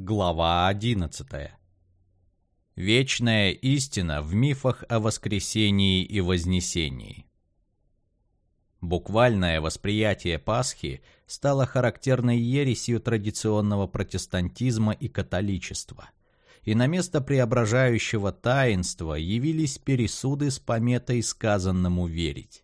Глава 11. Вечная истина в мифах о воскресении и вознесении. Буквальное восприятие Пасхи стало характерной ересью традиционного протестантизма и католичества. И на место преображающего таинства явились пересуды с пометой сказанному верить.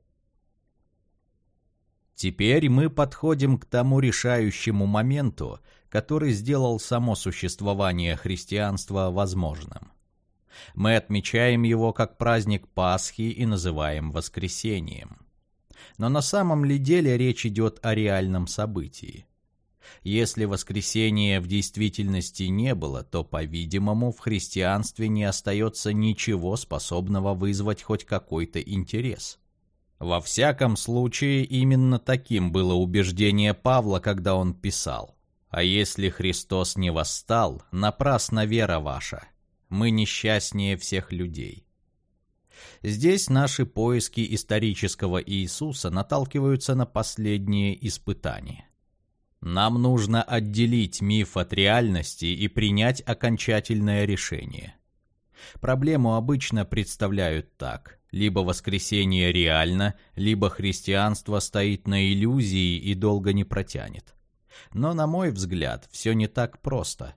Теперь мы подходим к тому решающему моменту, который сделал само существование христианства возможным. Мы отмечаем его как праздник Пасхи и называем воскресением. Но на самом ли деле речь идет о реальном событии? Если воскресения в действительности не было, то, по-видимому, в христианстве не остается ничего способного вызвать хоть какой-то интерес. Во всяком случае, именно таким было убеждение Павла, когда он писал. А если Христос не восстал, напрасна вера ваша. Мы несчастнее всех людей. Здесь наши поиски исторического Иисуса наталкиваются на последние испытания. Нам нужно отделить миф от реальности и принять окончательное решение. Проблему обычно представляют так. Либо воскресение реально, либо христианство стоит на иллюзии и долго не протянет. Но, на мой взгляд, все не так просто.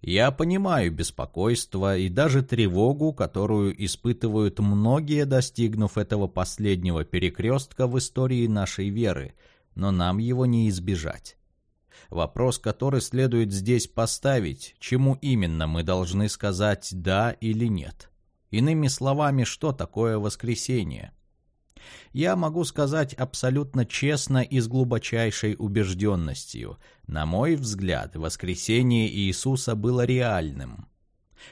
Я понимаю беспокойство и даже тревогу, которую испытывают многие, достигнув этого последнего перекрестка в истории нашей веры, но нам его не избежать. Вопрос, который следует здесь поставить, чему именно мы должны сказать «да» или «нет». Иными словами, что такое воскресение – я могу сказать абсолютно честно и с глубочайшей убежденностью. На мой взгляд, воскресение Иисуса было реальным.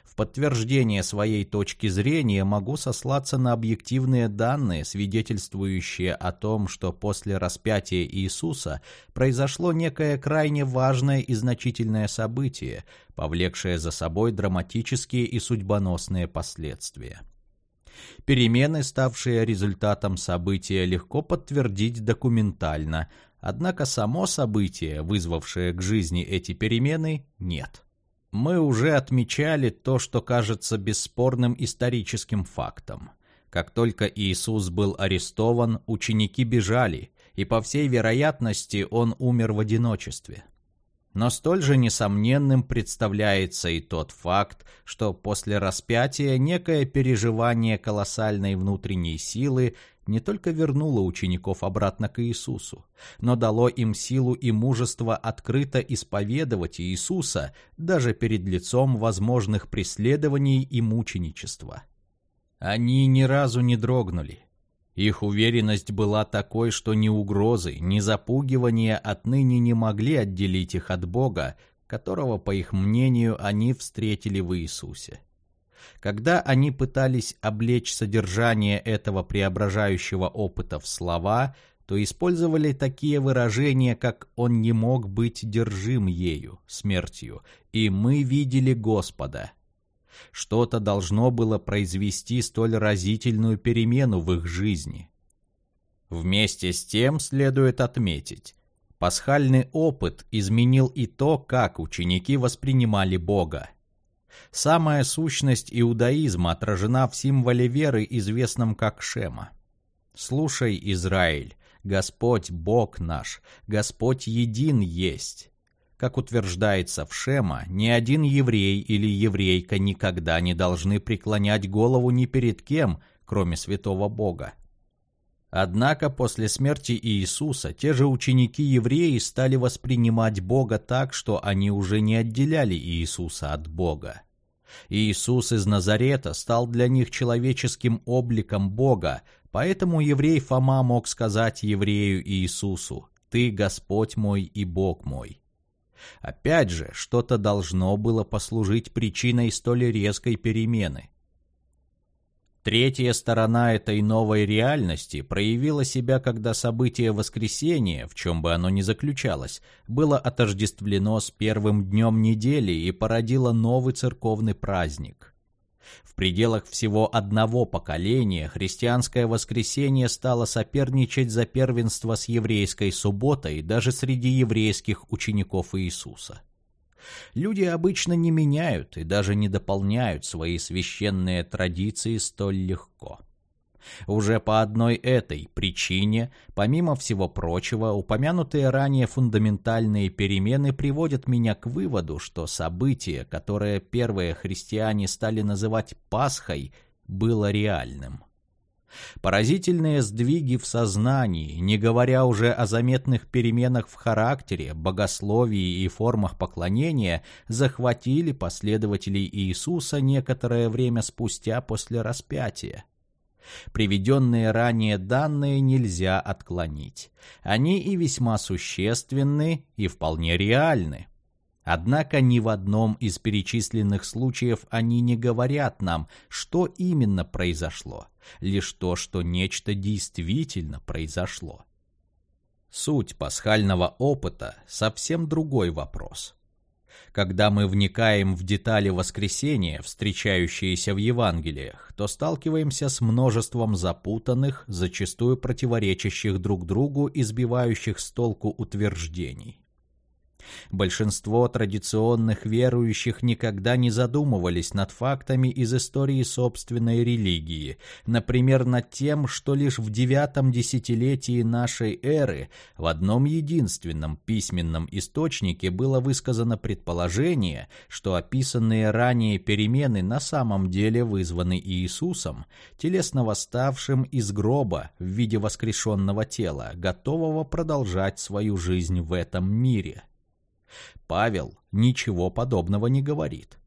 В подтверждение своей точки зрения могу сослаться на объективные данные, свидетельствующие о том, что после распятия Иисуса произошло некое крайне важное и значительное событие, повлекшее за собой драматические и судьбоносные последствия. Перемены, ставшие результатом события, легко подтвердить документально, однако само событие, вызвавшее к жизни эти перемены, нет. Мы уже отмечали то, что кажется бесспорным историческим фактом. Как только Иисус был арестован, ученики бежали, и по всей вероятности он умер в одиночестве. Но столь же несомненным представляется и тот факт, что после распятия некое переживание колоссальной внутренней силы не только вернуло учеников обратно к Иисусу, но дало им силу и мужество открыто исповедовать Иисуса даже перед лицом возможных преследований и мученичества. Они ни разу не дрогнули, их уверенность была такой, что ни угрозы, ни запугивания отныне не могли отделить их от Бога, которого, по их мнению, они встретили в Иисусе. Когда они пытались облечь содержание этого преображающего опыта в слова, то использовали такие выражения, как «он не мог быть держим ею, смертью», и «мы видели Господа», что-то должно было произвести столь разительную перемену в их жизни. Вместе с тем следует отметить, пасхальный опыт изменил и то, как ученики воспринимали Бога. Самая сущность иудаизма отражена в символе веры, известном как Шема. «Слушай, Израиль, Господь Бог наш, Господь един есть». Как утверждается в Шема, ни один еврей или еврейка никогда не должны преклонять голову ни перед кем, кроме святого Бога. Однако после смерти Иисуса те же ученики-евреи стали воспринимать Бога так, что они уже не отделяли Иисуса от Бога. Иисус из Назарета стал для них человеческим обликом Бога, поэтому еврей Фома мог сказать еврею Иисусу «Ты Господь мой и Бог мой». Опять же, что-то должно было послужить причиной столь резкой перемены. Третья сторона этой новой реальности проявила себя, когда событие воскресения, в чем бы оно ни заключалось, было отождествлено с первым днем недели и породило новый церковный праздник. В пределах всего одного поколения христианское воскресенье стало соперничать за первенство с еврейской субботой даже среди еврейских учеников Иисуса. Люди обычно не меняют и даже не дополняют свои священные традиции столь легко. Уже по одной этой причине, помимо всего прочего, упомянутые ранее фундаментальные перемены приводят меня к выводу, что событие, которое первые христиане стали называть Пасхой, было реальным. Поразительные сдвиги в сознании, не говоря уже о заметных переменах в характере, богословии и формах поклонения, захватили последователей Иисуса некоторое время спустя после распятия. Приведенные ранее данные нельзя отклонить. Они и весьма существенны, и вполне реальны. Однако ни в одном из перечисленных случаев они не говорят нам, что именно произошло, лишь то, что нечто действительно произошло. Суть пасхального опыта – совсем другой вопрос. Когда мы вникаем в детали воскресения, встречающиеся в Евангелиях, то сталкиваемся с множеством запутанных, зачастую противоречащих друг другу и сбивающих с толку утверждений. Большинство традиционных верующих никогда не задумывались над фактами из истории собственной религии, например, над тем, что лишь в девятом десятилетии нашей эры в одном единственном письменном источнике было высказано предположение, что описанные ранее перемены на самом деле вызваны Иисусом, телесно восставшим из гроба в виде воскрешенного тела, готового продолжать свою жизнь в этом мире. Павел ничего подобного не говорит.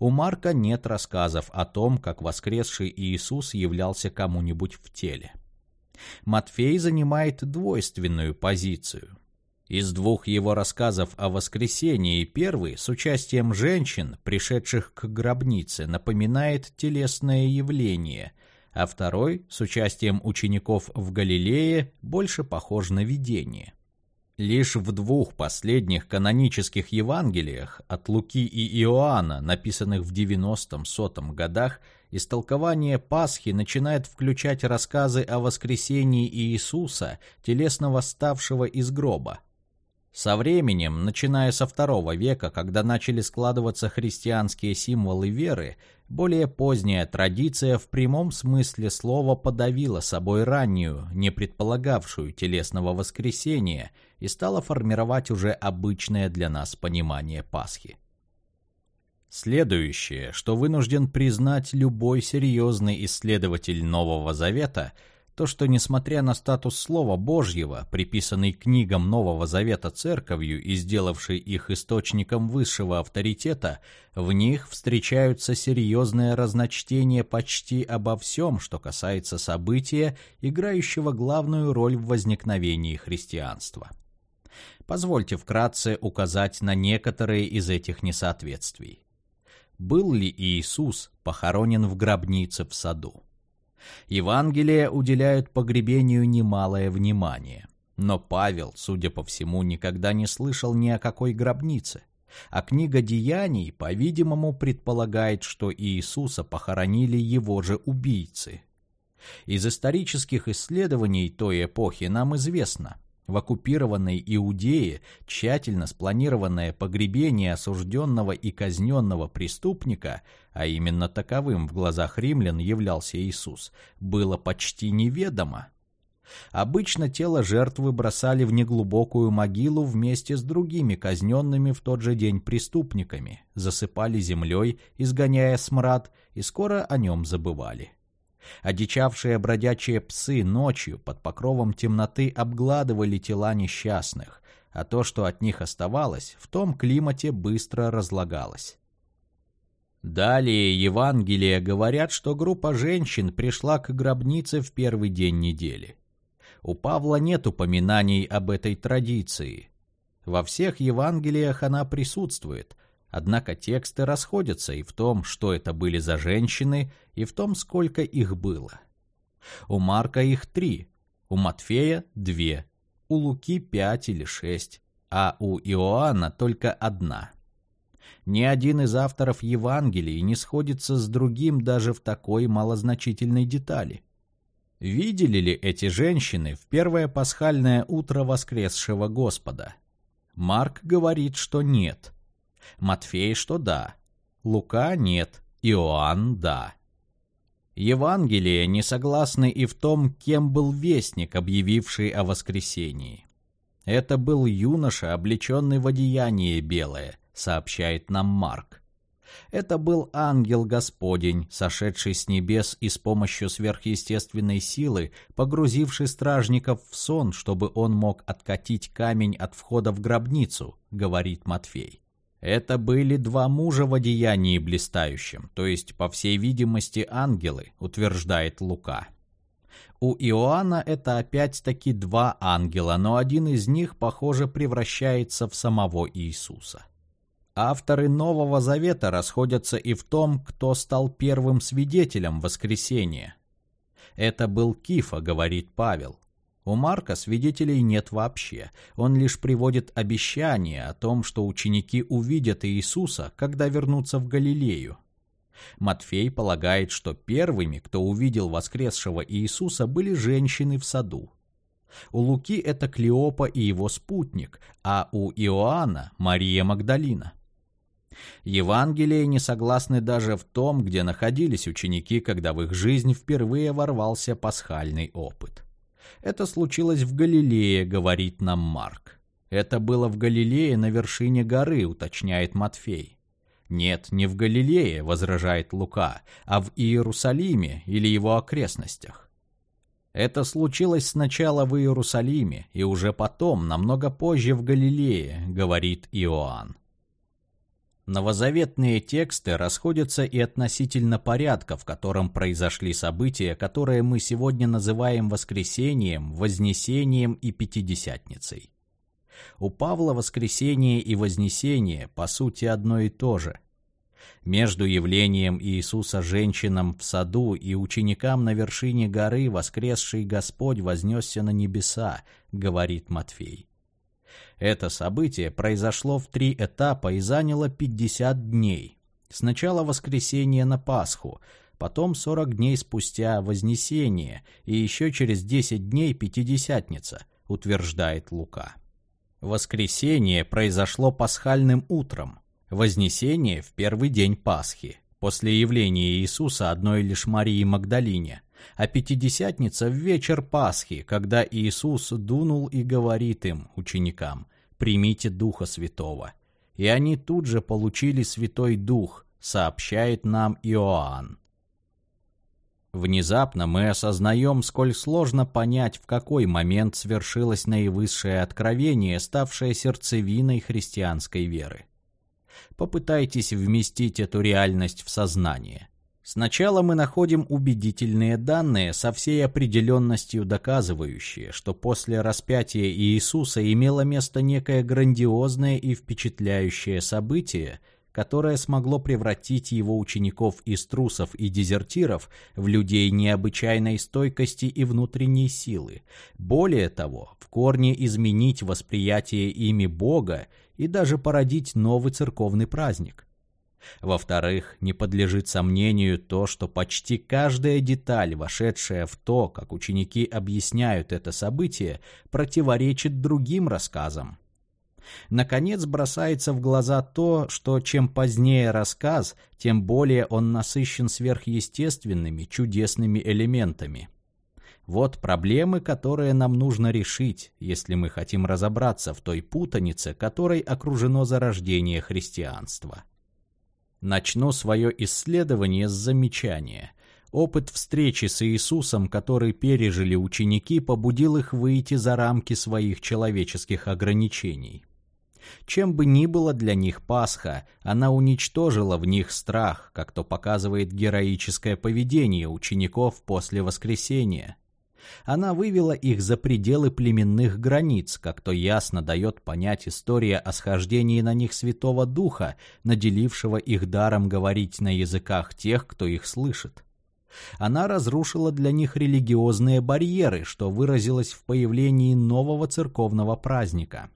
У Марка нет рассказов о том, как воскресший Иисус являлся кому-нибудь в теле. Матфей занимает двойственную позицию. Из двух его рассказов о воскресении первый с участием женщин, пришедших к гробнице, напоминает телесное явление, а второй с участием учеников в Галилее больше похож на видение. Лишь в двух последних канонических Евангелиях от Луки и Иоанна, написанных в 90-100 годах, истолкование Пасхи начинает включать рассказы о воскресении Иисуса, телесно восставшего из гроба. Со временем, начиная со второго века, когда начали складываться христианские символы веры, более поздняя традиция в прямом смысле слова подавила собой раннюю, не предполагавшую телесного воскресения, и стала формировать уже обычное для нас понимание Пасхи. Следующее, что вынужден признать любой серьезный исследователь Нового Завета – то, что, несмотря на статус Слова Божьего, приписанный книгам Нового Завета Церковью и сделавший их источником высшего авторитета, в них встречаются серьезные разночтения почти обо всем, что касается события, играющего главную роль в возникновении христианства. Позвольте вкратце указать на некоторые из этих несоответствий. Был ли Иисус похоронен в гробнице в саду? Евангелия уделяют погребению немалое внимание. Но Павел, судя по всему, никогда не слышал ни о какой гробнице. А книга Деяний, по-видимому, предполагает, что Иисуса похоронили его же убийцы. Из исторических исследований той эпохи нам известно, в оккупированной Иудее тщательно спланированное погребение осужденного и казненного преступника, а именно таковым в глазах римлян являлся Иисус, было почти неведомо. Обычно тело жертвы бросали в неглубокую могилу вместе с другими казненными в тот же день преступниками, засыпали землей, изгоняя смрад, и скоро о нем забывали. Одичавшие бродячие псы ночью под покровом темноты обгладывали тела несчастных, а то, что от них оставалось, в том климате быстро разлагалось. Далее Евангелия говорят, что группа женщин пришла к гробнице в первый день недели. У Павла нет упоминаний об этой традиции. Во всех Евангелиях она присутствует, Однако тексты расходятся и в том, что это были за женщины, и в том, сколько их было. У Марка их три, у Матфея две, у Луки пять или шесть, а у Иоанна только одна. Ни один из авторов Евангелий не сходится с другим даже в такой малозначительной детали. Видели ли эти женщины в первое пасхальное утро воскресшего Господа? Марк говорит, что нет – Матфей, что да. Лука нет, Иоанн да. Евангелие не согласны и в том, кем был вестник, объявивший о воскресении. Это был юноша, облеченный в одеяние белое, сообщает нам Марк. Это был ангел Господень, сошедший с небес и с помощью сверхъестественной силы, погрузивший стражников в сон, чтобы он мог откатить камень от входа в гробницу, говорит Матфей. Это были два мужа в одеянии блистающем, то есть, по всей видимости, ангелы, утверждает Лука. У Иоанна это опять-таки два ангела, но один из них, похоже, превращается в самого Иисуса. Авторы Нового Завета расходятся и в том, кто стал первым свидетелем воскресения. Это был Кифа, говорит Павел. У Марка свидетелей нет вообще. Он лишь приводит обещание о том, что ученики увидят Иисуса, когда вернутся в Галилею. Матфей полагает, что первыми, кто увидел воскресшего Иисуса, были женщины в саду. У Луки это Клеопа и его спутник, а у Иоанна – Мария Магдалина. Евангелия не согласны даже в том, где находились ученики, когда в их жизнь впервые ворвался пасхальный опыт. Это случилось в Галилее, говорит нам Марк. Это было в Галилее на вершине горы, уточняет Матфей. Нет, не в Галилее, возражает Лука, а в Иерусалиме или его окрестностях. Это случилось сначала в Иерусалиме и уже потом, намного позже в Галилее, говорит Иоанн. Новозаветные тексты расходятся и относительно порядка, в котором произошли события, которые мы сегодня называем воскресением, вознесением и пятидесятницей. У Павла воскресение и вознесение по сути одно и то же. Между явлением Иисуса женщинам в саду и ученикам на вершине горы воскресший Господь вознесся на небеса, говорит Матфей. Это событие произошло в три этапа и заняло 50 дней. Сначала воскресенье на Пасху, потом 40 дней спустя Вознесение и еще через 10 дней Пятидесятница, утверждает Лука. Воскресение произошло пасхальным утром, Вознесение в первый день Пасхи, после явления Иисуса одной лишь Марии Магдалине, а Пятидесятница в вечер Пасхи, когда Иисус дунул и говорит им, ученикам, примите Духа Святого. И они тут же получили Святой Дух, сообщает нам Иоанн. Внезапно мы осознаем, сколь сложно понять, в какой момент свершилось наивысшее откровение, ставшее сердцевиной христианской веры. Попытайтесь вместить эту реальность в сознание. Сначала мы находим убедительные данные, со всей определенностью доказывающие, что после распятия Иисуса имело место некое грандиозное и впечатляющее событие, которое смогло превратить его учеников из трусов и дезертиров в людей необычайной стойкости и внутренней силы. Более того, в корне изменить восприятие ими Бога и даже породить новый церковный праздник – во-вторых, не подлежит сомнению то, что почти каждая деталь, вошедшая в то, как ученики объясняют это событие, противоречит другим рассказам. Наконец бросается в глаза то, что чем позднее рассказ, тем более он насыщен сверхъестественными, чудесными элементами. Вот проблемы, которые нам нужно решить, если мы хотим разобраться в той путанице, которой окружено зарождение христианства. Начну свое исследование с замечания. Опыт встречи с Иисусом, который пережили ученики, побудил их выйти за рамки своих человеческих ограничений. Чем бы ни было для них Пасха, она уничтожила в них страх, как то показывает героическое поведение учеников после воскресения. Она вывела их за пределы племенных границ, как то ясно дает понять история о схождении на них Святого Духа, наделившего их даром говорить на языках тех, кто их слышит. Она разрушила для них религиозные барьеры, что выразилось в появлении нового церковного праздника.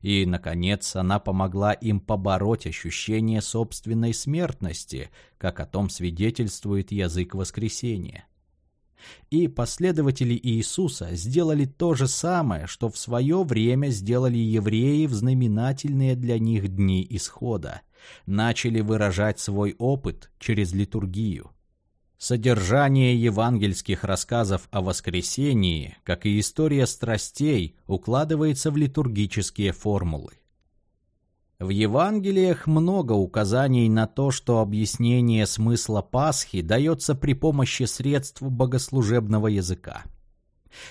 И, наконец, она помогла им побороть ощущение собственной смертности, как о том свидетельствует язык воскресения. И последователи Иисуса сделали то же самое, что в свое время сделали евреи в знаменательные для них дни исхода. Начали выражать свой опыт через литургию. Содержание евангельских рассказов о воскресении, как и история страстей, укладывается в литургические формулы. В Евангелиях много указаний на то, что объяснение смысла Пасхи дается при помощи средств богослужебного языка.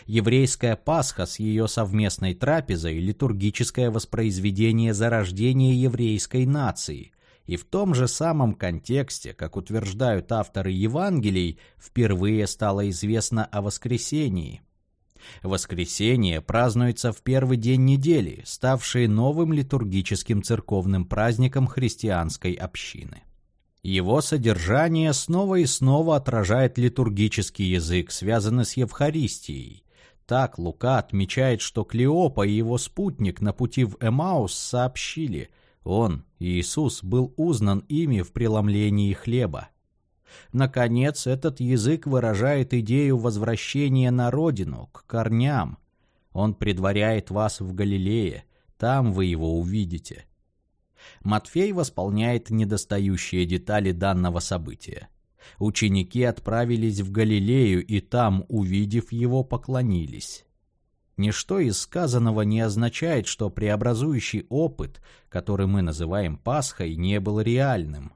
Еврейская Пасха с ее совместной трапезой – литургическое воспроизведение зарождения еврейской нации, и в том же самом контексте, как утверждают авторы Евангелий, впервые стало известно о воскресении. Воскресенье празднуется в первый день недели, ставший новым литургическим церковным праздником христианской общины. Его содержание снова и снова отражает литургический язык, связанный с Евхаристией. Так Лука отмечает, что Клеопа и его спутник на пути в Эмаус сообщили, он, Иисус, был узнан ими в преломлении хлеба. Наконец, этот язык выражает идею возвращения на родину, к корням. Он предваряет вас в Галилее, там вы его увидите. Матфей восполняет недостающие детали данного события. Ученики отправились в Галилею и там, увидев его, поклонились. Ничто из сказанного не означает, что преобразующий опыт, который мы называем Пасхой, не был реальным.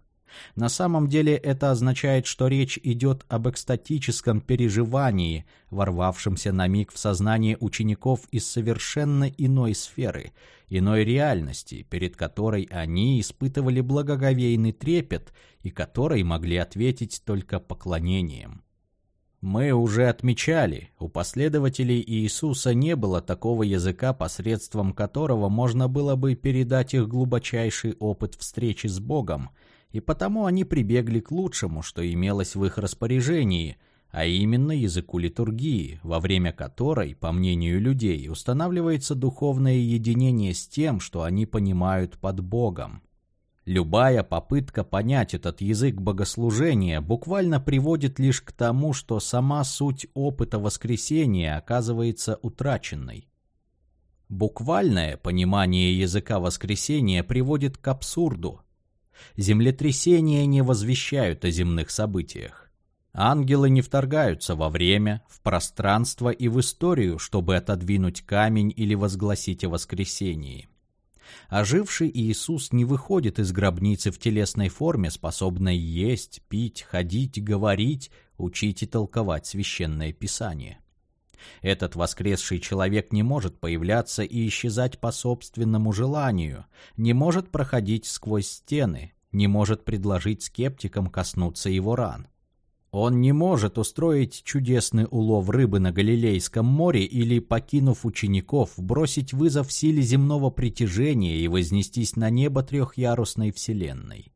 На самом деле это означает, что речь идет об экстатическом переживании, ворвавшемся на миг в сознание учеников из совершенно иной сферы, иной реальности, перед которой они испытывали благоговейный трепет и которой могли ответить только поклонением. Мы уже отмечали, у последователей Иисуса не было такого языка, посредством которого можно было бы передать их глубочайший опыт встречи с Богом – и потому они прибегли к лучшему, что имелось в их распоряжении, а именно языку литургии, во время которой, по мнению людей, устанавливается духовное единение с тем, что они понимают под Богом. Любая попытка понять этот язык богослужения буквально приводит лишь к тому, что сама суть опыта воскресения оказывается утраченной. Буквальное понимание языка воскресения приводит к абсурду, Землетрясения не возвещают о земных событиях. Ангелы не вторгаются во время, в пространство и в историю, чтобы отодвинуть камень или возгласить о воскресении. Оживший Иисус не выходит из гробницы в телесной форме, способной есть, пить, ходить, говорить, учить и толковать священное писание. Этот воскресший человек не может появляться и исчезать по собственному желанию, не может проходить сквозь стены, не может предложить скептикам коснуться его ран. Он не может устроить чудесный улов рыбы на Галилейском море или, покинув учеников, бросить вызов силе земного притяжения и вознестись на небо трехярусной вселенной.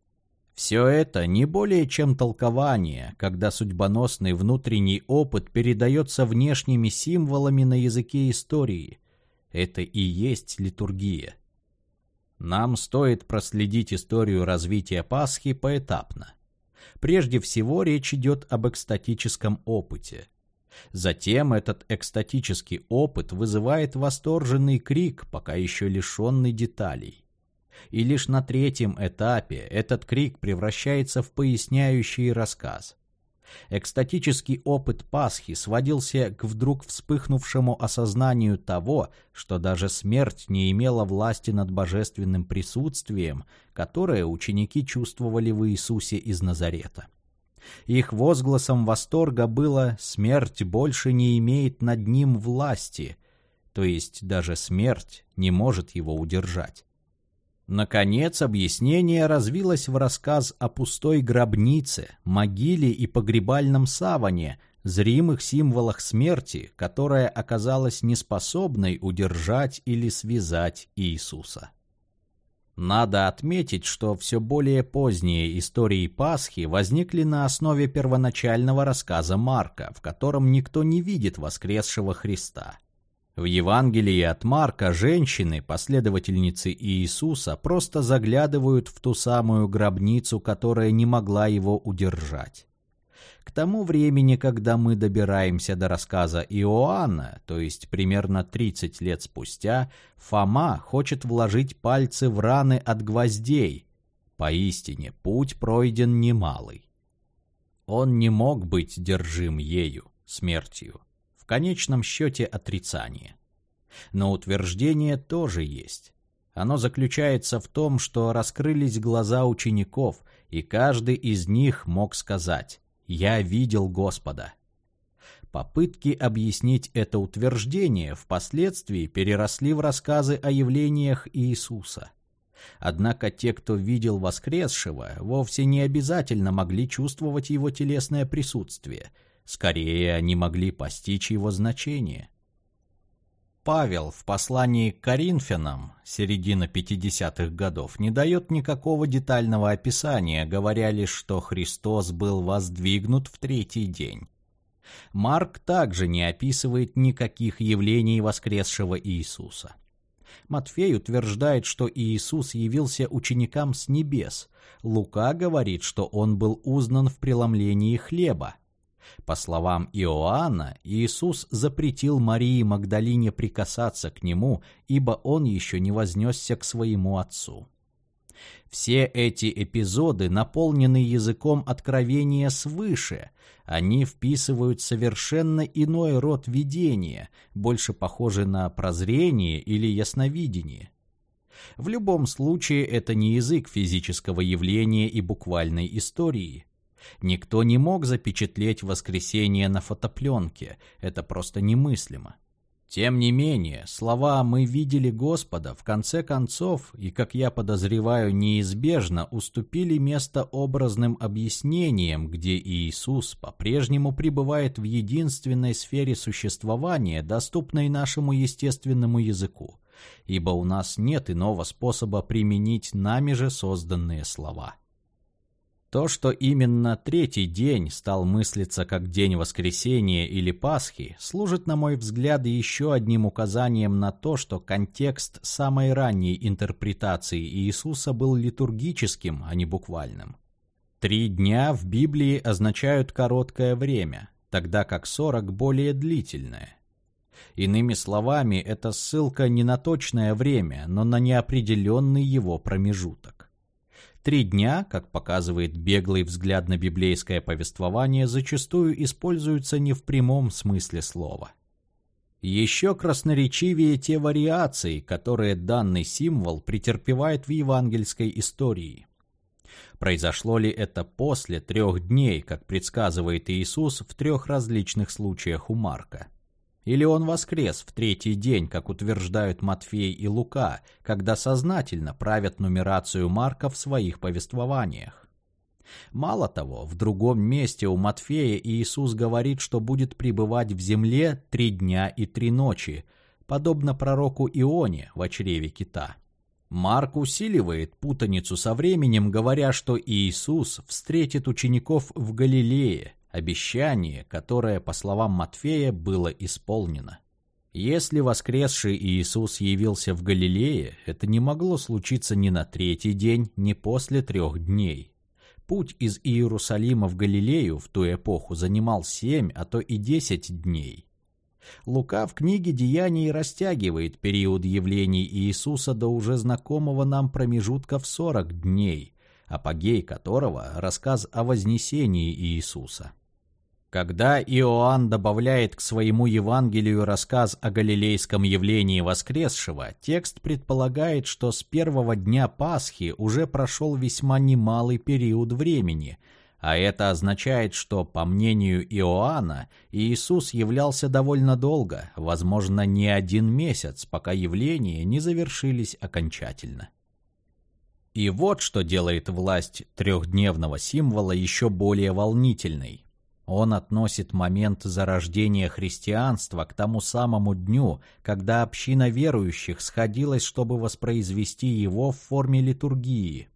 Все это не более чем толкование, когда судьбоносный внутренний опыт передается внешними символами на языке истории. Это и есть литургия. Нам стоит проследить историю развития Пасхи поэтапно. Прежде всего речь идет об экстатическом опыте. Затем этот экстатический опыт вызывает восторженный крик, пока еще лишенный деталей и лишь на третьем этапе этот крик превращается в поясняющий рассказ. Экстатический опыт Пасхи сводился к вдруг вспыхнувшему осознанию того, что даже смерть не имела власти над божественным присутствием, которое ученики чувствовали в Иисусе из Назарета. Их возгласом восторга было «смерть больше не имеет над ним власти», то есть даже смерть не может его удержать. Наконец, объяснение развилось в рассказ о пустой гробнице, могиле и погребальном саване, зримых символах смерти, которая оказалась неспособной удержать или связать Иисуса. Надо отметить, что все более поздние истории Пасхи возникли на основе первоначального рассказа Марка, в котором никто не видит воскресшего Христа. В Евангелии от Марка женщины, последовательницы Иисуса, просто заглядывают в ту самую гробницу, которая не могла его удержать. К тому времени, когда мы добираемся до рассказа Иоанна, то есть примерно 30 лет спустя, Фома хочет вложить пальцы в раны от гвоздей. Поистине, путь пройден немалый. Он не мог быть держим ею, смертью. Конечном счете отрицание. Но утверждение тоже есть. Оно заключается в том, что раскрылись глаза учеников, и каждый из них мог сказать «Я видел Господа». Попытки объяснить это утверждение впоследствии переросли в рассказы о явлениях Иисуса. Однако те, кто видел воскресшего, вовсе не обязательно могли чувствовать его телесное присутствие. Скорее, они могли постичь его значение. Павел в послании к Коринфянам, середина 50-х годов, не дает никакого детального описания, говоря лишь, что Христос был воздвигнут в третий день. Марк также не описывает никаких явлений воскресшего Иисуса. Матфей утверждает, что Иисус явился ученикам с небес. Лука говорит, что он был узнан в преломлении хлеба. По словам Иоанна, Иисус запретил Марии Магдалине прикасаться к нему, ибо он еще не вознесся к своему отцу. Все эти эпизоды наполнены языком откровения свыше. Они вписывают совершенно иной род видения, больше похожий на прозрение или ясновидение. В любом случае, это не язык физического явления и буквальной истории. Никто не мог запечатлеть воскресение на фотопленке, это просто немыслимо. Тем не менее, слова «мы видели Господа» в конце концов, и, как я подозреваю, неизбежно уступили место образным объяснениям, где Иисус по-прежнему пребывает в единственной сфере существования, доступной нашему естественному языку, ибо у нас нет иного способа применить нами же созданные слова. То, что именно третий день стал мыслиться как день воскресения или Пасхи, служит, на мой взгляд, еще одним указанием на то, что контекст самой ранней интерпретации Иисуса был литургическим, а не буквальным. Три дня в Библии означают короткое время, тогда как сорок более длительное. Иными словами, это ссылка не на точное время, но на неопределенный его промежуток. Три дня, как показывает беглый взгляд на библейское повествование, зачастую используются не в прямом смысле слова. Еще красноречивее те вариации, которые данный символ претерпевает в евангельской истории. Произошло ли это после трех дней, как предсказывает Иисус в трех различных случаях у Марка? Или он воскрес в третий день, как утверждают Матфей и Лука, когда сознательно правят нумерацию Марка в своих повествованиях? Мало того, в другом месте у Матфея Иисус говорит, что будет пребывать в земле три дня и три ночи, подобно пророку Ионе в чреве кита. Марк усиливает путаницу со временем, говоря, что Иисус встретит учеников в Галилее, обещание, которое, по словам Матфея, было исполнено. Если воскресший Иисус явился в Галилее, это не могло случиться ни на третий день, ни после трех дней. Путь из Иерусалима в Галилею в ту эпоху занимал семь, а то и десять дней. Лука в книге «Деяний» растягивает период явлений Иисуса до уже знакомого нам промежутка в сорок дней, апогей которого – рассказ о вознесении Иисуса. Когда Иоанн добавляет к своему Евангелию рассказ о галилейском явлении воскресшего, текст предполагает, что с первого дня Пасхи уже прошел весьма немалый период времени, а это означает, что, по мнению Иоанна, Иисус являлся довольно долго, возможно, не один месяц, пока явления не завершились окончательно. И вот что делает власть трехдневного символа еще более волнительной. Он относит момент зарождения христианства к тому самому дню, когда община верующих сходилась, чтобы воспроизвести его в форме литургии.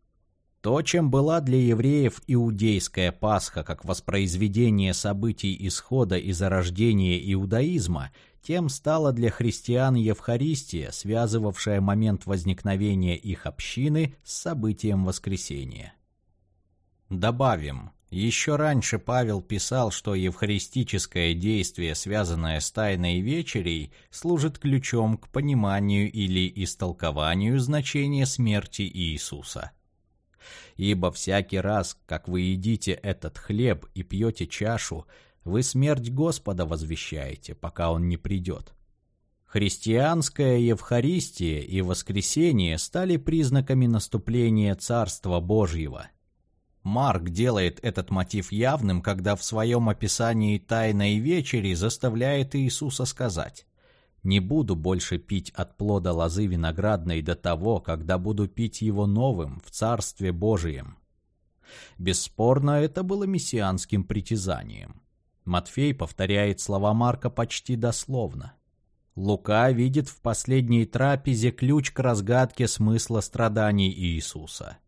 То, чем была для евреев иудейская Пасха как воспроизведение событий исхода и зарождения иудаизма, тем стала для христиан Евхаристия, связывавшая момент возникновения их общины с событием воскресения. Добавим, Еще раньше Павел писал, что евхаристическое действие, связанное с Тайной Вечерей, служит ключом к пониманию или истолкованию значения смерти Иисуса. Ибо всякий раз, как вы едите этот хлеб и пьете чашу, вы смерть Господа возвещаете, пока Он не придет. Христианская Евхаристия и воскресение стали признаками наступления Царства Божьего – Марк делает этот мотив явным, когда в своем описании Тайной Вечери заставляет Иисуса сказать «Не буду больше пить от плода лозы виноградной до того, когда буду пить его новым в Царстве Божием». Бесспорно, это было мессианским притязанием. Матфей повторяет слова Марка почти дословно. Лука видит в последней трапезе ключ к разгадке смысла страданий Иисуса –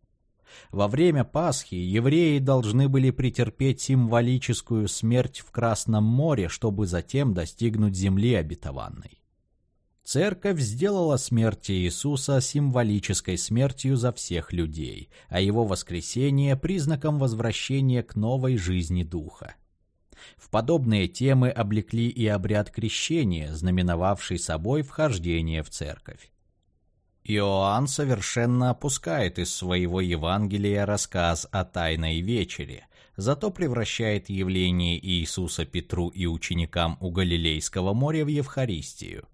во время Пасхи евреи должны были претерпеть символическую смерть в Красном море, чтобы затем достигнуть земли обетованной. Церковь сделала смерть Иисуса символической смертью за всех людей, а его воскресение – признаком возвращения к новой жизни Духа. В подобные темы облекли и обряд крещения, знаменовавший собой вхождение в церковь. Иоанн совершенно опускает из своего Евангелия рассказ о Тайной Вечере, зато превращает явление Иисуса Петру и ученикам у Галилейского моря в Евхаристию.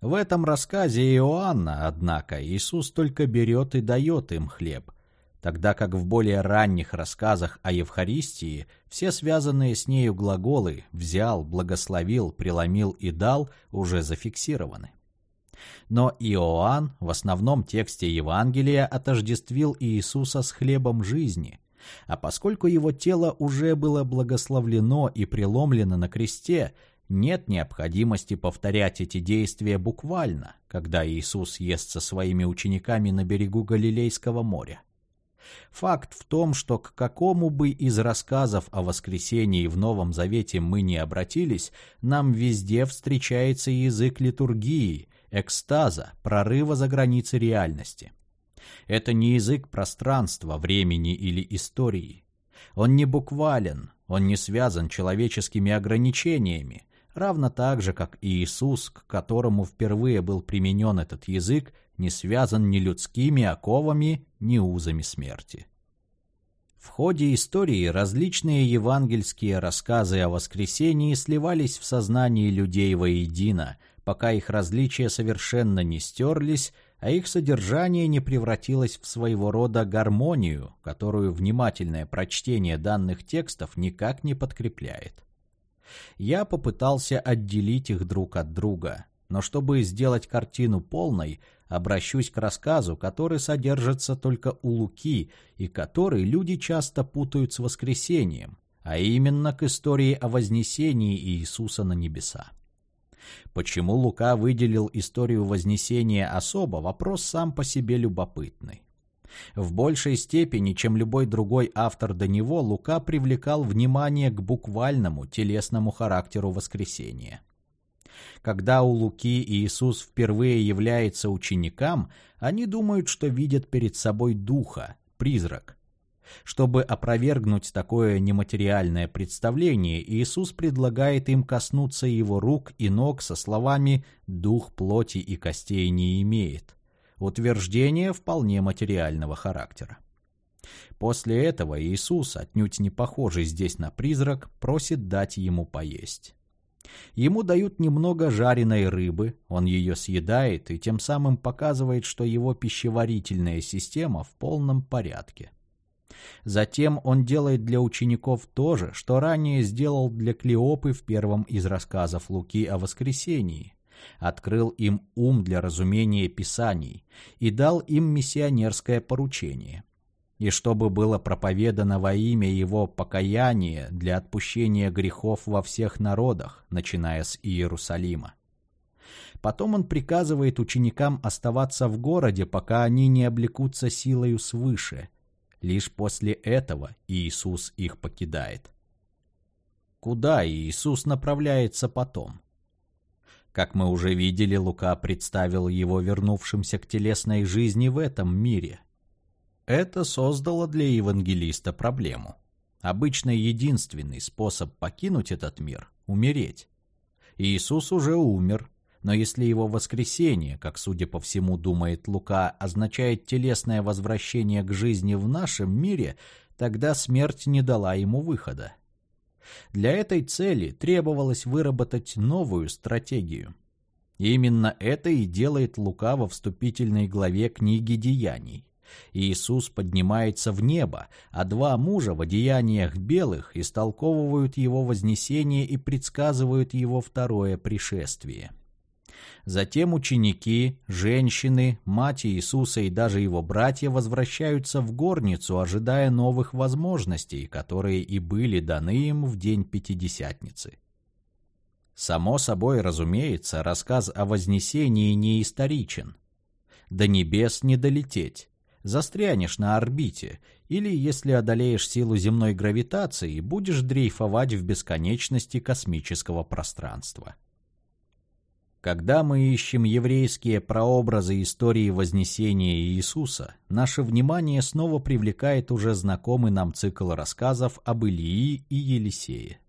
В этом рассказе Иоанна, однако, Иисус только берет и дает им хлеб, тогда как в более ранних рассказах о Евхаристии все связанные с нею глаголы «взял», «благословил», «преломил» и «дал» уже зафиксированы. Но Иоанн в основном тексте Евангелия отождествил Иисуса с хлебом жизни, а поскольку его тело уже было благословлено и преломлено на кресте, нет необходимости повторять эти действия буквально, когда Иисус ест со своими учениками на берегу Галилейского моря. Факт в том, что к какому бы из рассказов о воскресении в Новом Завете мы не обратились, нам везде встречается язык литургии, экстаза, прорыва за границы реальности. Это не язык пространства, времени или истории. Он не буквален, он не связан человеческими ограничениями, равно так же, как и Иисус, к которому впервые был применен этот язык, не связан ни людскими оковами, ни узами смерти. В ходе истории различные евангельские рассказы о воскресении сливались в сознании людей воедино – пока их различия совершенно не стерлись, а их содержание не превратилось в своего рода гармонию, которую внимательное прочтение данных текстов никак не подкрепляет. Я попытался отделить их друг от друга, но чтобы сделать картину полной, обращусь к рассказу, который содержится только у Луки и который люди часто путают с воскресением, а именно к истории о вознесении Иисуса на небеса. Почему Лука выделил историю Вознесения особо, вопрос сам по себе любопытный. В большей степени, чем любой другой автор до него, Лука привлекал внимание к буквальному, телесному характеру воскресения. Когда у Луки Иисус впервые является ученикам, они думают, что видят перед собой духа, призрак – чтобы опровергнуть такое нематериальное представление, Иисус предлагает им коснуться его рук и ног со словами «дух плоти и костей не имеет». Утверждение вполне материального характера. После этого Иисус, отнюдь не похожий здесь на призрак, просит дать ему поесть. Ему дают немного жареной рыбы, он ее съедает и тем самым показывает, что его пищеварительная система в полном порядке. Затем он делает для учеников то же, что ранее сделал для Клеопы в первом из рассказов Луки о воскресении. Открыл им ум для разумения Писаний и дал им миссионерское поручение. И чтобы было проповедано во имя его покаяние для отпущения грехов во всех народах, начиная с Иерусалима. Потом он приказывает ученикам оставаться в городе, пока они не облекутся силою свыше – Лишь после этого Иисус их покидает. Куда Иисус направляется потом? Как мы уже видели, Лука представил его вернувшимся к телесной жизни в этом мире. Это создало для евангелиста проблему. Обычно единственный способ покинуть этот мир – умереть. Иисус уже умер, но если его воскресение, как, судя по всему, думает Лука, означает телесное возвращение к жизни в нашем мире, тогда смерть не дала ему выхода. Для этой цели требовалось выработать новую стратегию. И именно это и делает Лука во вступительной главе книги «Деяний». Иисус поднимается в небо, а два мужа в одеяниях белых истолковывают его вознесение и предсказывают его второе пришествие. Затем ученики, женщины, мать Иисуса и даже его братья возвращаются в горницу, ожидая новых возможностей, которые и были даны им в день Пятидесятницы. Само собой разумеется, рассказ о Вознесении не историчен. До небес не долететь. Застрянешь на орбите, или, если одолеешь силу земной гравитации, будешь дрейфовать в бесконечности космического пространства. Когда мы ищем еврейские прообразы истории Вознесения Иисуса, наше внимание снова привлекает уже знакомый нам цикл рассказов об Илии и Елисее.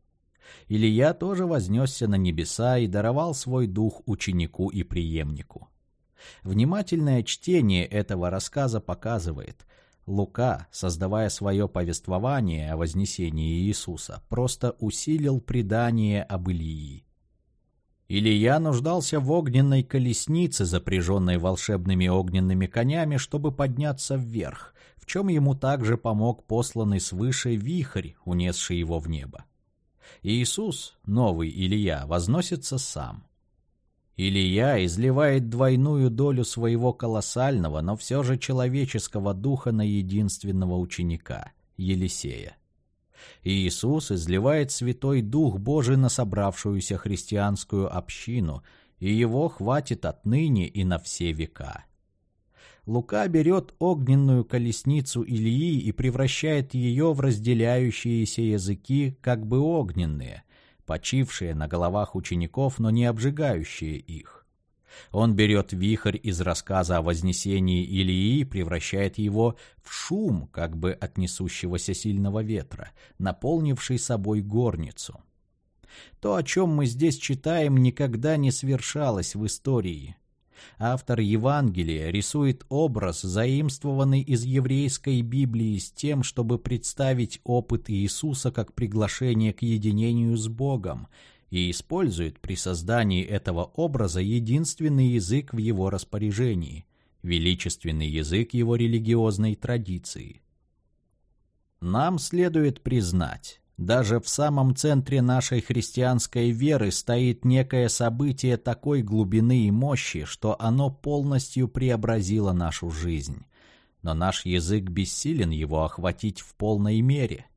Илья тоже вознесся на небеса и даровал свой дух ученику и преемнику. Внимательное чтение этого рассказа показывает, Лука, создавая свое повествование о вознесении Иисуса, просто усилил предание об Илии. Илья нуждался в огненной колеснице, запряженной волшебными огненными конями, чтобы подняться вверх, в чем ему также помог посланный свыше вихрь, унесший его в небо. Иисус, новый Илья, возносится сам. Илья изливает двойную долю своего колоссального, но все же человеческого духа на единственного ученика – Елисея и Иисус изливает Святой Дух Божий на собравшуюся христианскую общину, и его хватит отныне и на все века. Лука берет огненную колесницу Ильи и превращает ее в разделяющиеся языки, как бы огненные, почившие на головах учеников, но не обжигающие их. Он берет вихрь из рассказа о вознесении Илии превращает его в шум, как бы от несущегося сильного ветра, наполнивший собой горницу. То, о чем мы здесь читаем, никогда не свершалось в истории. Автор Евангелия рисует образ, заимствованный из еврейской Библии с тем, чтобы представить опыт Иисуса как приглашение к единению с Богом, и использует при создании этого образа единственный язык в его распоряжении – величественный язык его религиозной традиции. Нам следует признать, даже в самом центре нашей христианской веры стоит некое событие такой глубины и мощи, что оно полностью преобразило нашу жизнь. Но наш язык бессилен его охватить в полной мере –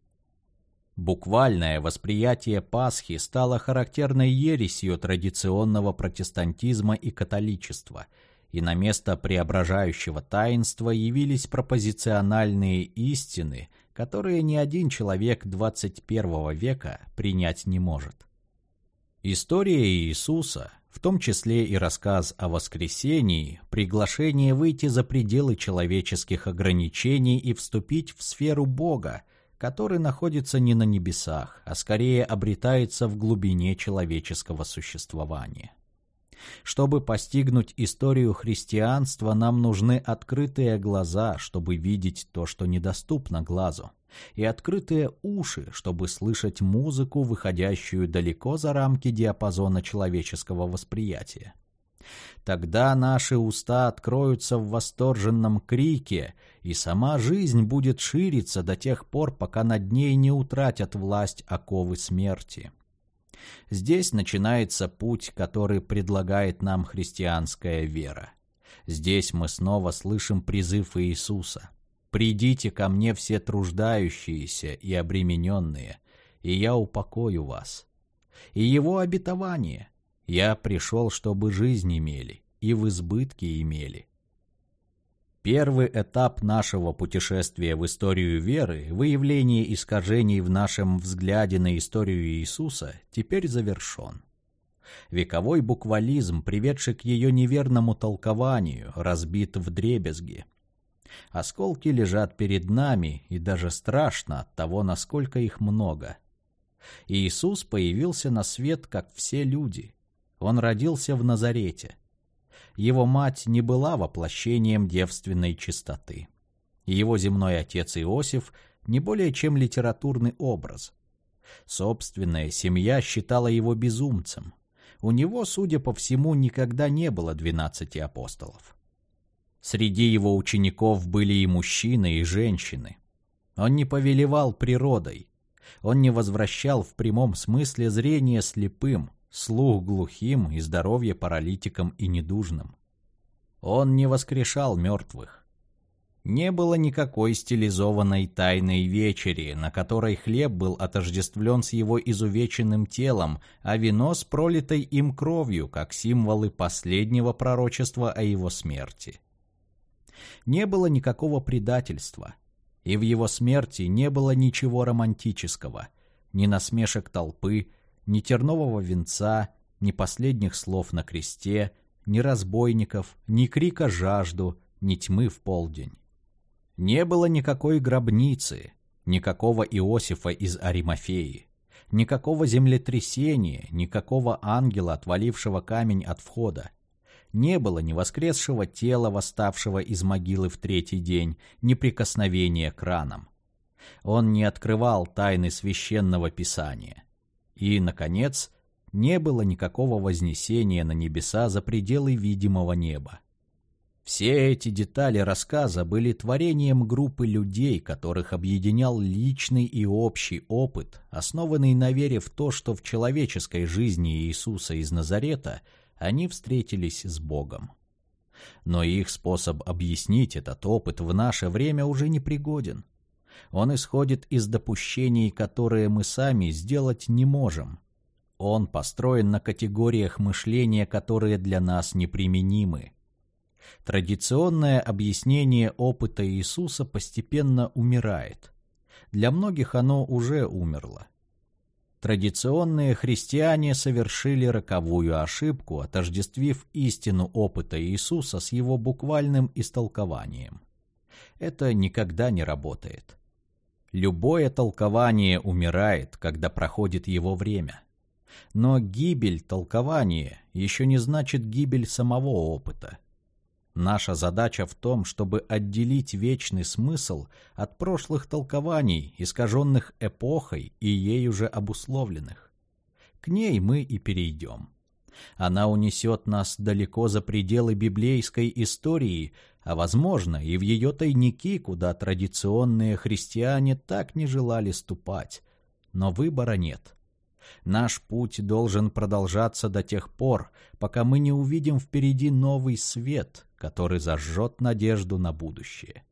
Буквальное восприятие Пасхи стало характерной ересью традиционного протестантизма и католичества, и на место преображающего таинства явились пропозициональные истины, которые ни один человек 21 века принять не может. История Иисуса, в том числе и рассказ о воскресении, приглашение выйти за пределы человеческих ограничений и вступить в сферу Бога – который находится не на небесах, а скорее обретается в глубине человеческого существования. Чтобы постигнуть историю христианства, нам нужны открытые глаза, чтобы видеть то, что недоступно глазу, и открытые уши, чтобы слышать музыку, выходящую далеко за рамки диапазона человеческого восприятия. Тогда наши уста откроются в восторженном крике, и сама жизнь будет шириться до тех пор, пока над ней не утратят власть оковы смерти. Здесь начинается путь, который предлагает нам христианская вера. Здесь мы снова слышим призыв Иисуса. «Придите ко мне все труждающиеся и обремененные, и я упокою вас». И его обетование – я пришел, чтобы жизнь имели, и в избытке имели. Первый этап нашего путешествия в историю веры, выявление искажений в нашем взгляде на историю Иисуса, теперь завершен. Вековой буквализм, приведший к ее неверному толкованию, разбит в дребезги. Осколки лежат перед нами, и даже страшно от того, насколько их много. Иисус появился на свет, как все люди. Он родился в Назарете. Его мать не была воплощением девственной чистоты. Его земной отец Иосиф не более чем литературный образ. Собственная семья считала его безумцем. У него, судя по всему, никогда не было двенадцати апостолов. Среди его учеников были и мужчины, и женщины. Он не повелевал природой. Он не возвращал в прямом смысле зрение слепым, слух глухим и здоровье паралитикам и недужным. Он не воскрешал мертвых. Не было никакой стилизованной тайной вечери, на которой хлеб был отождествлен с его изувеченным телом, а вино с пролитой им кровью, как символы последнего пророчества о его смерти. Не было никакого предательства, и в его смерти не было ничего романтического, ни насмешек толпы, ни тернового венца, ни последних слов на кресте, ни разбойников, ни крика жажду, ни тьмы в полдень. Не было никакой гробницы, никакого Иосифа из Аримафеи, никакого землетрясения, никакого ангела, отвалившего камень от входа. Не было ни воскресшего тела, восставшего из могилы в третий день, ни прикосновения к ранам. Он не открывал тайны священного писания. И, наконец, не было никакого вознесения на небеса за пределы видимого неба. Все эти детали рассказа были творением группы людей, которых объединял личный и общий опыт, основанный на вере в то, что в человеческой жизни Иисуса из Назарета они встретились с Богом. Но их способ объяснить этот опыт в наше время уже не пригоден. Он исходит из допущений, которые мы сами сделать не можем. Он построен на категориях мышления, которые для нас неприменимы. Традиционное объяснение опыта Иисуса постепенно умирает. Для многих оно уже умерло. Традиционные христиане совершили роковую ошибку, отождествив истину опыта Иисуса с его буквальным истолкованием. Это никогда не работает. Любое толкование умирает, когда проходит его время. Но гибель толкования еще не значит гибель самого опыта. Наша задача в том, чтобы отделить вечный смысл от прошлых толкований, искаженных эпохой и ею же обусловленных. К ней мы и перейдем. Она унесет нас далеко за пределы библейской истории, а, возможно, и в ее тайники, куда традиционные христиане так не желали ступать. Но выбора нет. Наш путь должен продолжаться до тех пор, пока мы не увидим впереди новый свет, который зажжет надежду на будущее.